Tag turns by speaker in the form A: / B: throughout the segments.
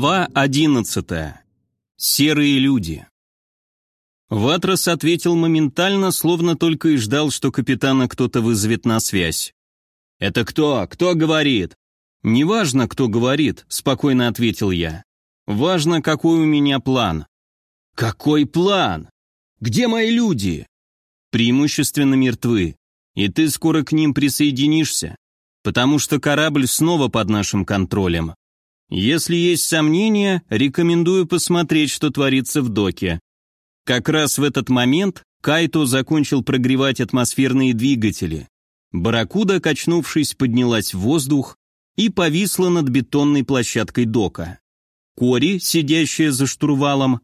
A: Глава 11. Серые люди. Ватрос ответил моментально, словно только и ждал, что капитана кто-то вызовет на связь. «Это кто? Кто говорит?» «Неважно, кто говорит», — спокойно ответил я. «Важно, какой у меня план». «Какой план? Где мои люди?» «Преимущественно мертвы, и ты скоро к ним присоединишься, потому что корабль снова под нашим контролем. Если есть сомнения, рекомендую посмотреть, что творится в доке. Как раз в этот момент Кайто закончил прогревать атмосферные двигатели. Барракуда, качнувшись, поднялась в воздух и повисла над бетонной площадкой дока. Кори, сидящая за штурвалом,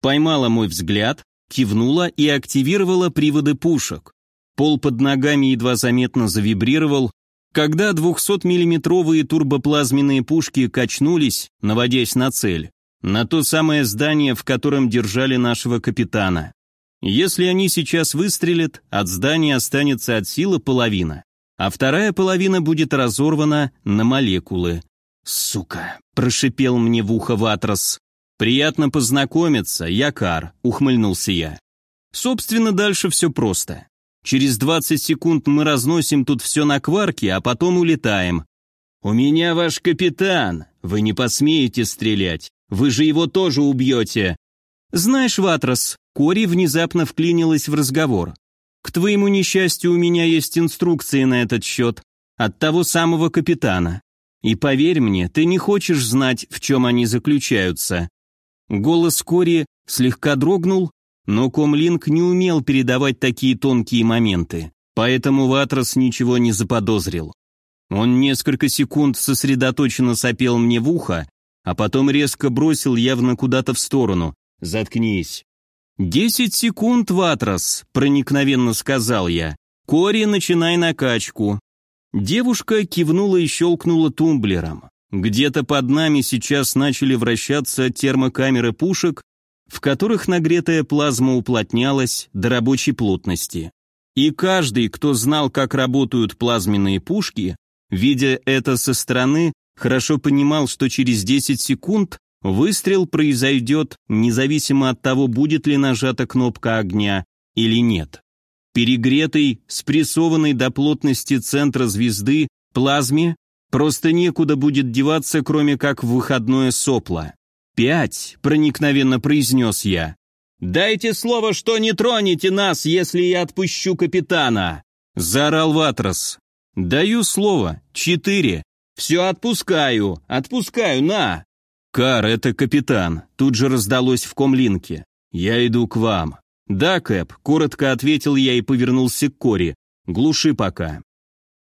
A: поймала мой взгляд, кивнула и активировала приводы пушек. Пол под ногами едва заметно завибрировал, когда 200-миллиметровые турбоплазменные пушки качнулись, наводясь на цель, на то самое здание, в котором держали нашего капитана. Если они сейчас выстрелят, от здания останется от силы половина, а вторая половина будет разорвана на молекулы. «Сука!» – прошипел мне в ухо Ватрос. «Приятно познакомиться, Якар», – ухмыльнулся я. Собственно, дальше все просто. Через 20 секунд мы разносим тут все на кварки, а потом улетаем. У меня ваш капитан. Вы не посмеете стрелять. Вы же его тоже убьете. Знаешь, Ватрос, Кори внезапно вклинилась в разговор. К твоему несчастью, у меня есть инструкции на этот счет. От того самого капитана. И поверь мне, ты не хочешь знать, в чем они заключаются. Голос Кори слегка дрогнул, но Комлинг не умел передавать такие тонкие моменты, поэтому Ватрос ничего не заподозрил. Он несколько секунд сосредоточенно сопел мне в ухо, а потом резко бросил явно куда-то в сторону. «Заткнись». «Десять секунд, Ватрос», — проникновенно сказал я. «Кори, начинай накачку». Девушка кивнула и щелкнула тумблером. Где-то под нами сейчас начали вращаться термокамеры пушек, в которых нагретая плазма уплотнялась до рабочей плотности. И каждый, кто знал, как работают плазменные пушки, видя это со стороны, хорошо понимал, что через 10 секунд выстрел произойдет, независимо от того, будет ли нажата кнопка огня или нет. Перегретой, спрессованной до плотности центра звезды, плазме просто некуда будет деваться, кроме как в выходное сопло. «Пять», — проникновенно произнес я. «Дайте слово, что не тронете нас, если я отпущу капитана», — заорал Ватрос. «Даю слово. Четыре. Все отпускаю. Отпускаю, на!» «Кар, это капитан», — тут же раздалось в комлинке. «Я иду к вам». «Да, Кэп», — коротко ответил я и повернулся к Кори. «Глуши пока».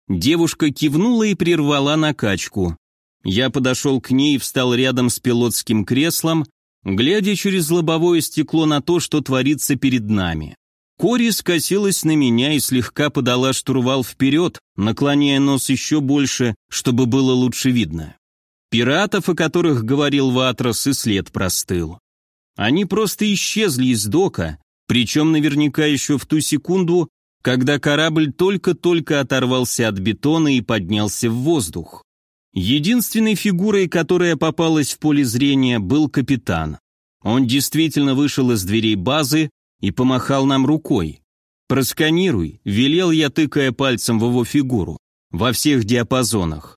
A: Девушка кивнула и прервала накачку. Я подошел к ней и встал рядом с пилотским креслом, глядя через лобовое стекло на то, что творится перед нами. Кори скосилась на меня и слегка подала штурвал вперед, наклоняя нос еще больше, чтобы было лучше видно. Пиратов, о которых говорил Ватрос, и след простыл. Они просто исчезли из дока, причем наверняка еще в ту секунду, когда корабль только-только оторвался от бетона и поднялся в воздух. Единственной фигурой, которая попалась в поле зрения, был капитан. Он действительно вышел из дверей базы и помахал нам рукой. «Просканируй», — велел я, тыкая пальцем в его фигуру, во всех диапазонах.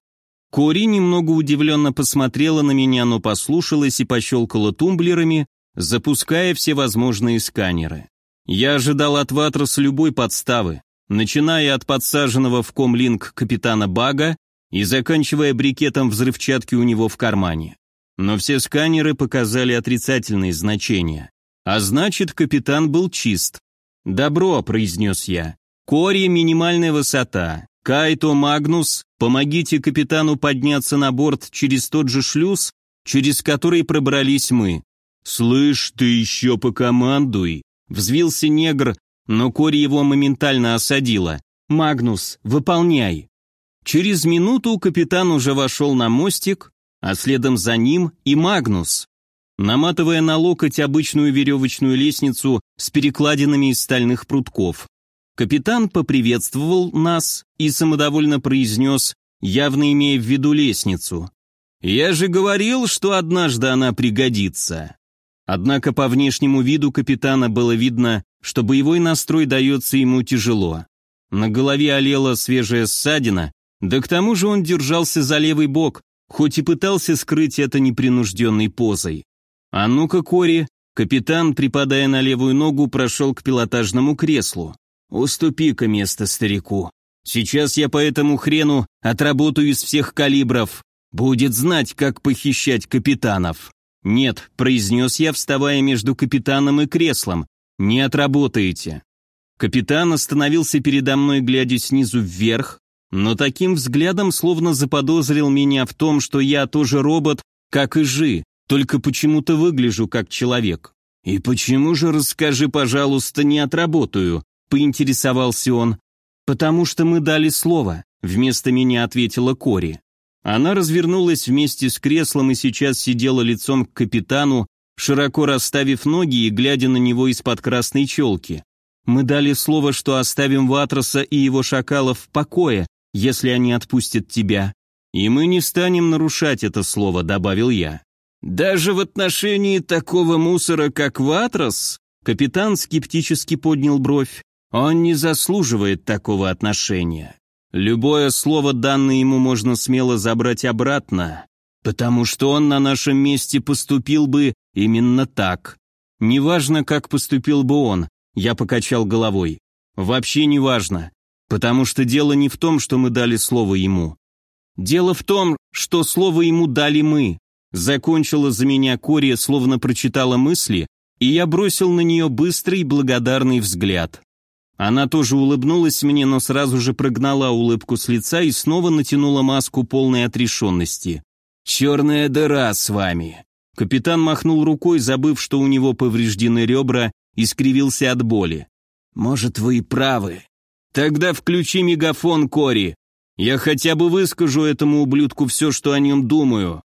A: Кори немного удивленно посмотрела на меня, но послушалась и пощелкала тумблерами, запуская все возможные сканеры. Я ожидал от Ватрос любой подставы, начиная от подсаженного в комлинк капитана Бага и заканчивая брикетом взрывчатки у него в кармане. Но все сканеры показали отрицательные значения. А значит, капитан был чист. «Добро», — произнес я. «Кори — минимальная высота. Кайто, Магнус, помогите капитану подняться на борт через тот же шлюз, через который пробрались мы». «Слышь, ты еще покомандуй», — взвился негр, но Кори его моментально осадила. «Магнус, выполняй». Через минуту капитан уже вошел на мостик, а следом за ним и Магнус, наматывая на локоть обычную веревочную лестницу с перекладинами из стальных прутков. Капитан поприветствовал нас и самодовольно произнес, явно имея в виду лестницу. «Я же говорил, что однажды она пригодится». Однако по внешнему виду капитана было видно, что боевой настрой дается ему тяжело. На голове олела свежая ссадина, да к тому же он держался за левый бок, хоть и пытался скрыть это непринужденной позой. «А ну-ка, Кори!» Капитан, припадая на левую ногу, прошел к пилотажному креслу. «Уступи-ка место старику. Сейчас я по этому хрену отработаю из всех калибров. Будет знать, как похищать капитанов». «Нет», — произнес я, вставая между капитаном и креслом, — «не отработаете». Капитан остановился передо мной, глядя снизу вверх, но таким взглядом словно заподозрил меня в том, что я тоже робот, как и Жи, только почему-то выгляжу как человек. «И почему же, расскажи, пожалуйста, не отработаю?» — поинтересовался он. «Потому что мы дали слово», — вместо меня ответила Кори. Она развернулась вместе с креслом и сейчас сидела лицом к капитану, широко расставив ноги и глядя на него из-под красной челки. «Мы дали слово, что оставим Ватроса и его шакалов в покое, если они отпустят тебя. И мы не станем нарушать это слово», — добавил я. «Даже в отношении такого мусора, как Ватрос?» Капитан скептически поднял бровь. «Он не заслуживает такого отношения. Любое слово, данное ему, можно смело забрать обратно, потому что он на нашем месте поступил бы именно так. Неважно, как поступил бы он, я покачал головой. Вообще не важно, потому что дело не в том, что мы дали слово ему. Дело в том, что слово ему дали мы. Закончила за меня Кори, словно прочитала мысли, и я бросил на нее быстрый благодарный взгляд. Она тоже улыбнулась мне, но сразу же прогнала улыбку с лица и снова натянула маску полной отрешенности. «Черная дыра с вами!» Капитан махнул рукой, забыв, что у него повреждены ребра, и скривился от боли. «Может, вы и правы. Тогда включи мегафон, Кори. Я хотя бы выскажу этому ублюдку все, что о нем думаю».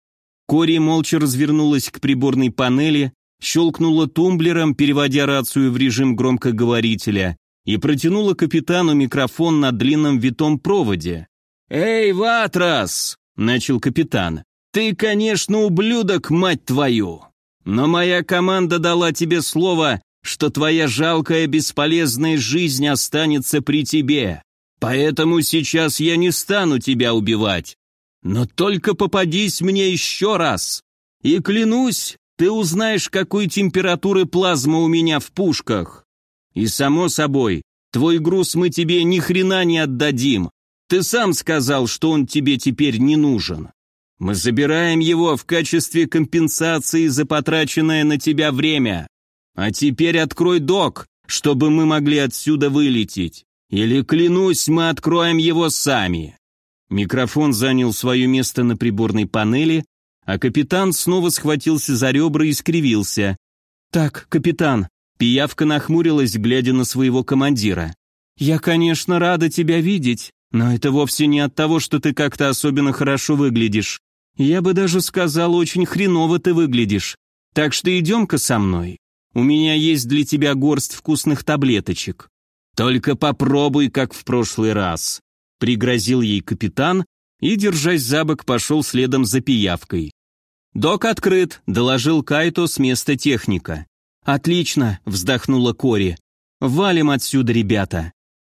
A: Кори молча развернулась к приборной панели, щелкнула тумблером, переводя рацию в режим громкоговорителя, и протянула капитану микрофон на длинном витом проводе. «Эй, Ватрас!» — начал капитан. «Ты, конечно, ублюдок, мать твою! Но моя команда дала тебе слово, что твоя жалкая бесполезная жизнь останется при тебе. Поэтому сейчас я не стану тебя убивать. Но только попадись мне еще раз. И клянусь, ты узнаешь, какой температуры плазма у меня в пушках. И само собой, твой груз мы тебе ни хрена не отдадим. Ты сам сказал, что он тебе теперь не нужен. Мы забираем его в качестве компенсации за потраченное на тебя время. А теперь открой док, чтобы мы могли отсюда вылететь. Или, клянусь, мы откроем его сами». Микрофон занял свое место на приборной панели, а капитан снова схватился за ребра и скривился. «Так, капитан, Пиявка нахмурилась, глядя на своего командира. «Я, конечно, рада тебя видеть, но это вовсе не от того, что ты как-то особенно хорошо выглядишь. Я бы даже сказал, очень хреново ты выглядишь. Так что идем-ка со мной. У меня есть для тебя горсть вкусных таблеточек. Только попробуй, как в прошлый раз», — пригрозил ей капитан и, держась за бок, пошел следом за пиявкой. «Док открыт», — доложил Кайто с места техника. «Отлично», — вздохнула Кори. «Валим отсюда, ребята».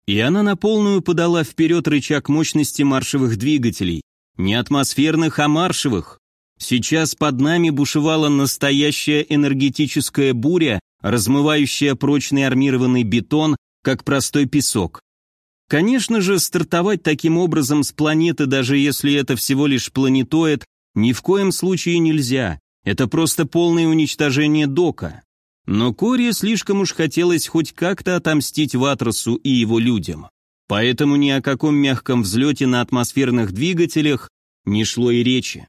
A: И она на полную подала вперед рычаг мощности маршевых двигателей. Не атмосферных, а маршевых. Сейчас под нами бушевала настоящая энергетическая буря, размывающая прочный армированный бетон, как простой песок. Конечно же, стартовать таким образом с планеты, даже если это всего лишь планетоид, ни в коем случае нельзя. Это просто полное уничтожение дока. Но Кори слишком уж хотелось хоть как-то отомстить Ватросу и его людям. Поэтому ни о каком мягком взлете на атмосферных двигателях не шло и речи.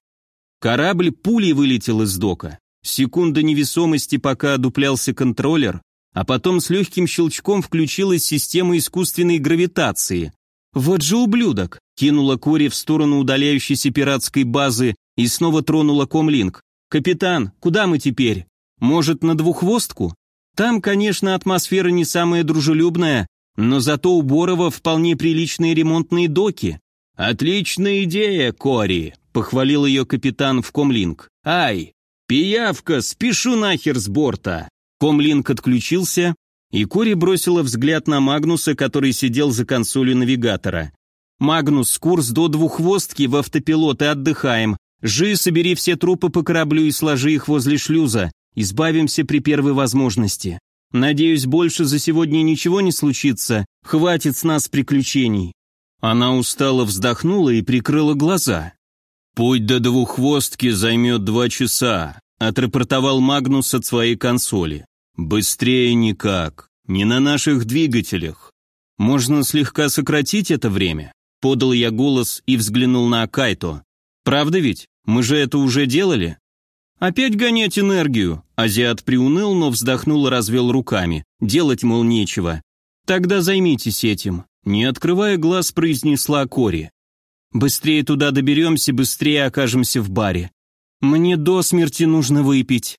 A: Корабль пулей вылетел из дока. Секунда невесомости, пока одуплялся контроллер, а потом с легким щелчком включилась система искусственной гравитации. «Вот же ублюдок!» — кинула Кори в сторону удаляющейся пиратской базы и снова тронула комлинк. «Капитан, куда мы теперь?» Может, на двуххвостку? Там, конечно, атмосфера не самая дружелюбная, но зато у Борова вполне приличные ремонтные доки. Отличная идея, Кори, похвалил ее капитан в комлинг. «Ай, пиявка, спешу нахер с борта!» Комлинг отключился, и Кори бросила взгляд на Магнуса, который сидел за консолью навигатора. «Магнус, курс до двуххвостки в автопилот и отдыхаем. Жи, собери все трупы по кораблю и сложи их возле шлюза. Избавимся при первой возможности. Надеюсь, больше за сегодня ничего не случится. Хватит с нас приключений». Она устало вздохнула и прикрыла глаза. «Путь до двуххвостки займет два часа», — отрапортовал Магнус от своей консоли. «Быстрее никак. Не на наших двигателях. Можно слегка сократить это время?» Подал я голос и взглянул на Акайто. «Правда ведь? Мы же это уже делали?» «Опять гонять энергию?» Азиат приуныл, но вздохнул и развел руками. Делать, мол, нечего. «Тогда займитесь этим», — не открывая глаз, произнесла Кори. «Быстрее туда доберемся, быстрее окажемся в баре. Мне до смерти нужно выпить».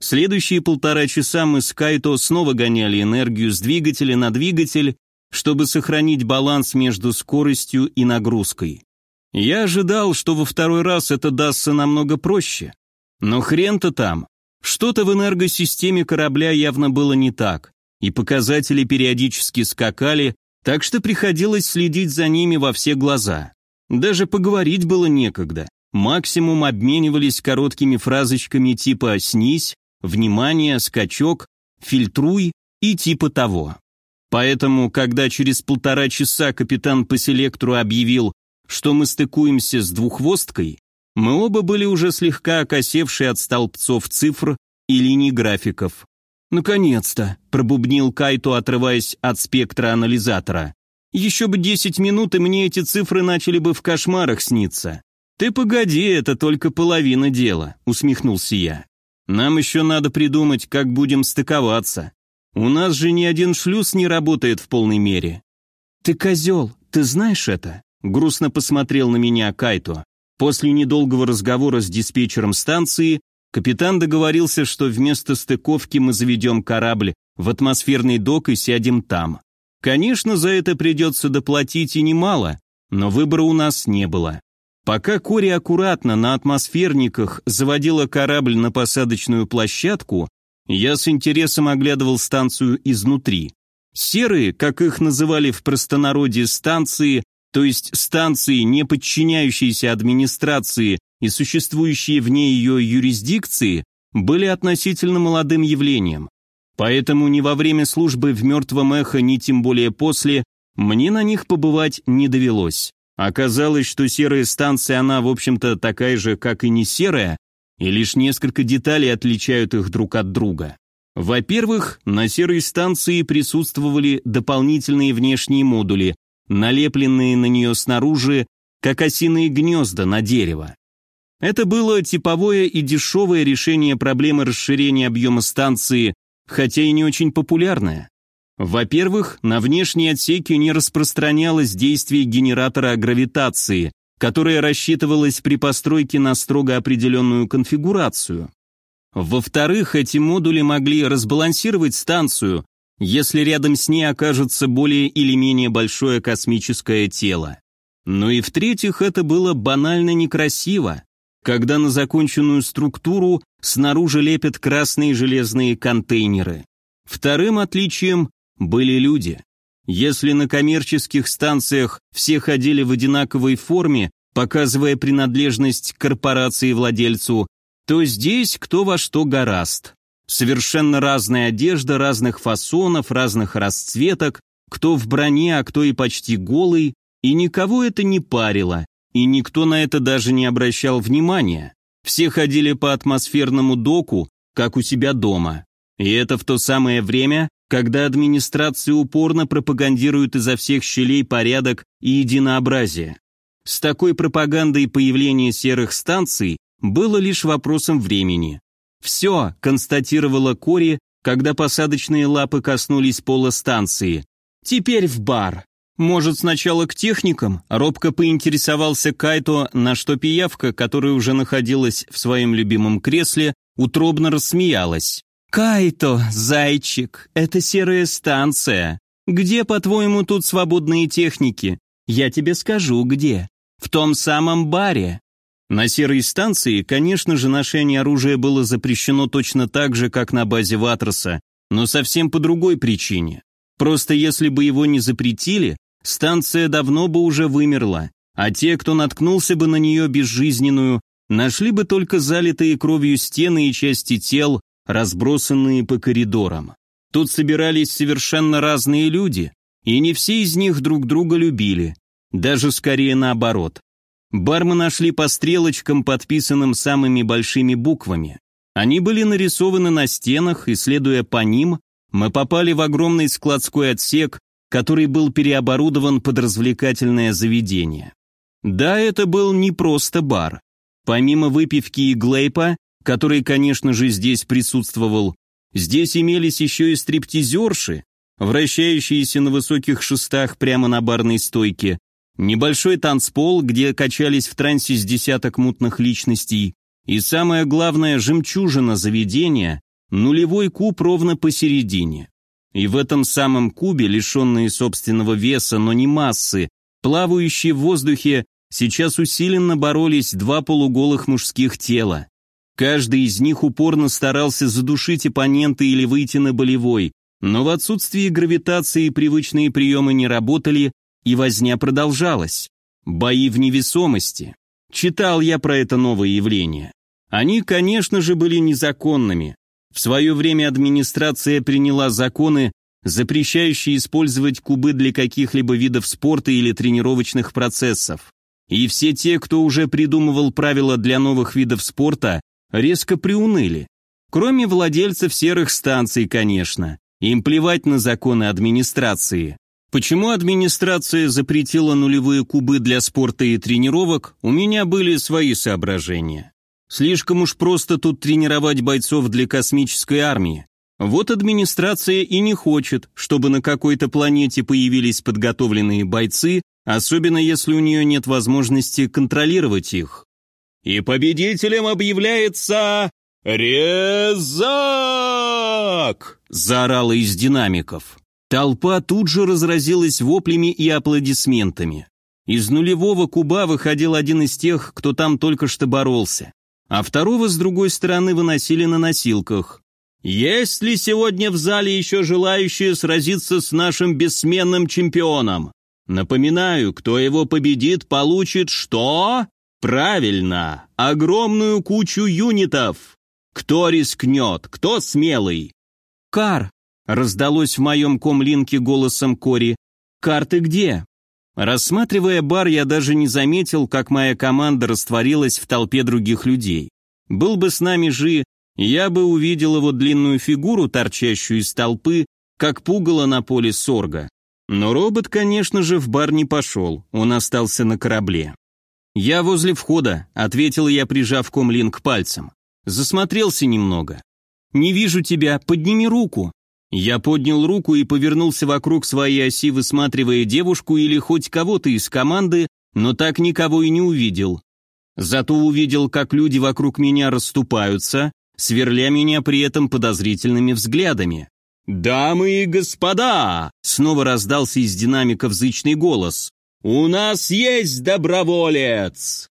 A: Следующие полтора часа мы с Кайто снова гоняли энергию с двигателя на двигатель, чтобы сохранить баланс между скоростью и нагрузкой. Я ожидал, что во второй раз это дастся намного проще. Но хрен-то там. Что-то в энергосистеме корабля явно было не так, и показатели периодически скакали, так что приходилось следить за ними во все глаза. Даже поговорить было некогда. Максимум обменивались короткими фразочками типа «снись», «внимание», «скачок», «фильтруй» и типа того. Поэтому, когда через полтора часа капитан по селектору объявил, что мы стыкуемся с двуххвосткой, мы оба были уже слегка окосевшие от столбцов цифр и линий графиков. «Наконец-то!» – пробубнил Кайто, отрываясь от спектра анализатора. «Еще бы десять минут, и мне эти цифры начали бы в кошмарах сниться». «Ты погоди, это только половина дела», – усмехнулся я. «Нам еще надо придумать, как будем стыковаться. У нас же ни один шлюз не работает в полной мере». «Ты козел, ты знаешь это?» – грустно посмотрел на меня Кайто. После недолгого разговора с диспетчером станции капитан договорился, что вместо стыковки мы заведем корабль в атмосферный док и сядем там. Конечно, за это придется доплатить и немало, но выбора у нас не было. Пока Кори аккуратно на атмосферниках заводила корабль на посадочную площадку, я с интересом оглядывал станцию изнутри. Серые, как их называли в простонародье станции, то есть станции, не подчиняющиеся администрации и существующие вне ее юрисдикции, были относительно молодым явлением. Поэтому ни во время службы в «Мертвом эхо», ни тем более после, мне на них побывать не довелось. Оказалось, что серая станция, она, в общем-то, такая же, как и не серая, и лишь несколько деталей отличают их друг от друга. Во-первых, на серой станции присутствовали дополнительные внешние модули, налепленные на нее снаружи, как осиные гнезда на дерево. Это было типовое и дешевое решение проблемы расширения объема станции, хотя и не очень популярное. Во-первых, на внешние отсеки не распространялось действие генератора гравитации, которое рассчитывалось при постройке на строго определенную конфигурацию. Во-вторых, эти модули могли разбалансировать станцию, если рядом с ней окажется более или менее большое космическое тело. Ну и в-третьих, это было банально некрасиво, когда на законченную структуру снаружи лепят красные железные контейнеры. Вторым отличием были люди. Если на коммерческих станциях все ходили в одинаковой форме, показывая принадлежность корпорации-владельцу, то здесь кто во что гораст. Совершенно разная одежда, разных фасонов, разных расцветок, кто в броне, а кто и почти голый, и никого это не парило, и никто на это даже не обращал внимания. Все ходили по атмосферному доку, как у себя дома. И это в то самое время, когда администрация упорно пропагандирует изо всех щелей порядок и единообразие. С такой пропагандой появление серых станций было лишь вопросом времени. «Все», — констатировала Кори, когда посадочные лапы коснулись пола станции. «Теперь в бар». «Может, сначала к техникам?» — робко поинтересовался Кайто, на что пиявка, которая уже находилась в своем любимом кресле, утробно рассмеялась. «Кайто, зайчик, это серая станция. Где, по-твоему, тут свободные техники? Я тебе скажу, где. В том самом баре. На серой станции, конечно же, ношение оружия было запрещено точно так же, как на базе Ватроса, но совсем по другой причине. Просто если бы его не запретили, станция давно бы уже вымерла, а те, кто наткнулся бы на нее безжизненную, нашли бы только залитые кровью стены и части тел, разбросанные по коридорам. Тут собирались совершенно разные люди, и не все из них друг друга любили, даже скорее наоборот. Бар мы нашли по стрелочкам, подписанным самыми большими буквами. Они были нарисованы на стенах, и, следуя по ним, мы попали в огромный складской отсек, который был переоборудован под развлекательное заведение. Да, это был не просто бар. Помимо выпивки и глейпа, который, конечно же, здесь присутствовал, здесь имелись еще и стриптизерши, вращающиеся на высоких шестах прямо на барной стойке, небольшой танцпол, где качались в трансе с десяток мутных личностей, и самое главное, жемчужина заведения, нулевой куб ровно посередине. И в этом самом кубе, лишенные собственного веса, но не массы, плавающие в воздухе, сейчас усиленно боролись два полуголых мужских тела. Каждый из них упорно старался задушить оппонента или выйти на болевой, но в отсутствии гравитации привычные приемы не работали, и возня продолжалась. Бои в невесомости. Читал я про это новое явление. Они, конечно же, были незаконными. В свое время администрация приняла законы, запрещающие использовать кубы для каких-либо видов спорта или тренировочных процессов. И все те, кто уже придумывал правила для новых видов спорта, резко приуныли. Кроме владельцев серых станций, конечно. Им плевать на законы администрации. Почему администрация запретила нулевые кубы для спорта и тренировок, у меня были свои соображения. Слишком уж просто тут тренировать бойцов для космической армии. Вот администрация и не хочет, чтобы на какой-то планете появились подготовленные бойцы, особенно если у нее нет возможности контролировать их. И победителем объявляется «Резак!» – заорала из динамиков. Толпа тут же разразилась воплями и аплодисментами. Из нулевого куба выходил один из тех, кто там только что боролся, а второго с другой стороны выносили на носилках. «Есть ли сегодня в зале еще желающие сразиться с нашим бессменным чемпионом? Напоминаю, кто его победит, получит что? Правильно, огромную кучу юнитов. Кто рискнет, кто смелый?» «Кар!» Раздалось в моем комлинке голосом Кори. «Карты где?» Рассматривая бар, я даже не заметил, как моя команда растворилась в толпе других людей. Был бы с нами Жи, я бы увидел его длинную фигуру, торчащую из толпы, как пугало на поле сорга. Но робот, конечно же, в бар не пошел, он остался на корабле. «Я возле входа», — ответил я, прижав комлинк пальцем. Засмотрелся немного. «Не вижу тебя, подними руку». Я поднял руку и повернулся вокруг своей оси, высматривая девушку или хоть кого-то из команды, но так никого и не увидел. Зато увидел, как люди вокруг меня расступаются, сверля меня при этом подозрительными взглядами. «Дамы и господа!» — снова раздался из динамиков зычный голос. «У нас есть доброволец!»